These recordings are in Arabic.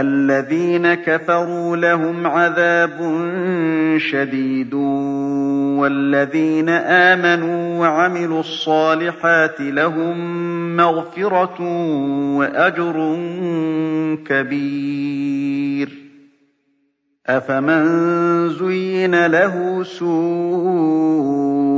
الَّذِينَ كَفَرُوا لَهُمْ عَذَابٌ شَدِيدٌ وَالَّذِينَ آمَنُوا وَعَمِلُوا الصَّالِحَاتِ لَهُم مَّغْفِرَةٌ وَأَجْرٌ كَبِيرٌ. أَفَمَن زُيِّنَ لَهُ سُوءُ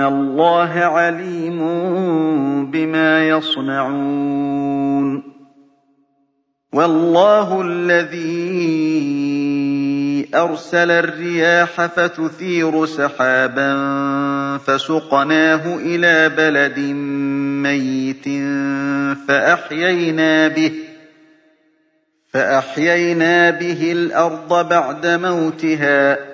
اللَّهَ عَلِيمٌ بِمَا يَصْنَعُونَ وَاللَّهُ الَّذِي أَرْسَلَ الرِّيَاحَ فَتُثِيرُ سَحَابًا فَسُقْنَاهُ إِلَىٰ بَلَدٍ مَّيِّتٍ فَأَحْيَيْنَا بِهِ الْأَرْضَ بَعْدَ مَوْتِهَا ۚ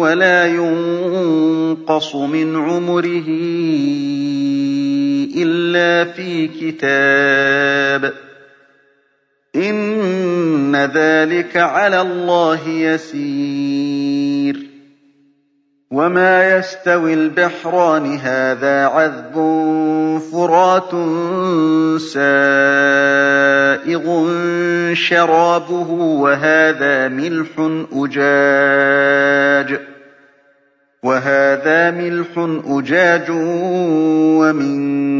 وَلَا يُنقَصُ مِنْ عُمُرِهِ إِلَّا فِي كِتَابٍ ۚ. إِنَّ ذَٰلِكَ عَلَى اللَّهِ يَسِيرٌ. وَمَا يَسْتَوِي الْبَحْرَانِ هَٰذَا عَذْبٌ فُرَاتٌ سَائِغٌ شَرَابُهُ وَهَٰذَا مِلْحٌ أُجَاجٌ وَمِن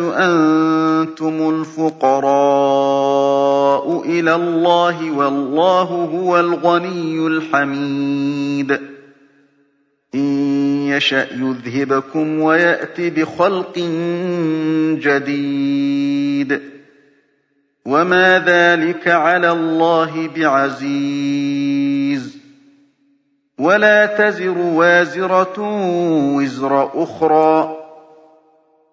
أَنتُمُ الْفُقَرَاءُ إِلَى اللَّهِ وَاللَّهُ هُوَ الْغَنِيُّ الْحَمِيدُ. إِن يَشَأْ يُذْهِبْكُمْ وَيَأْتِ بِخَلْقٍ جَدِيدٍ ۚ. وَمَا ذَٰلِكَ عَلَى اللَّهِ بِعَزِيزٍ. وَلَا تَزِرُ وَازِرَةٌ وِزْرَ أُخْرَىٰ ۚ.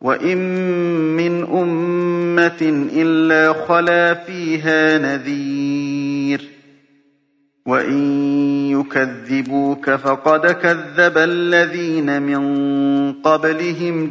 وَإِن مِّنْ أُمَّةٍ إِلَّا خَلَا فِيهَا نَذِيرٌ ۚ وَإِن يُكَذِّبُوكَ فَقَدْ كَذَّبَ الَّذِينَ مِن قَبْلِهِمْ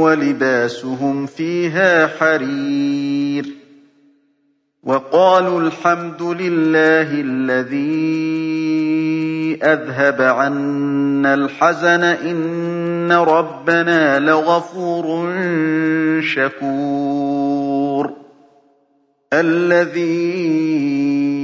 وَلِبَاسُهُمْ فِيهَا حَرِيرٌ. وَقَالُوا الْحَمْدُ لِلَّهِ الَّذِي أَذْهَبَ عَنَّا الْحَزَنَ ۖ إِنَّ رَبَّنَا لَغَفُورٌ شَكُورٌ. الَّذِي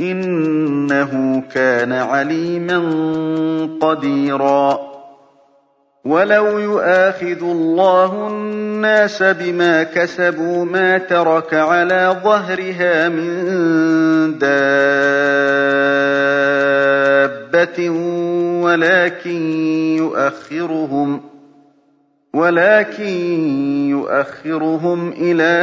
إِنَّهُ كَانَ عَلِيمًا قَدِيرًا. وَلَوْ يُؤَاخِذُ اللَّهُ النَّاسَ بِمَا كَسَبُوا مَا تَرَكَ عَلَىٰ ظَهْرِهَا مِن دَابَّةٍ وَلَٰكِن يُؤَخِّرُهُمْ إِلَىٰ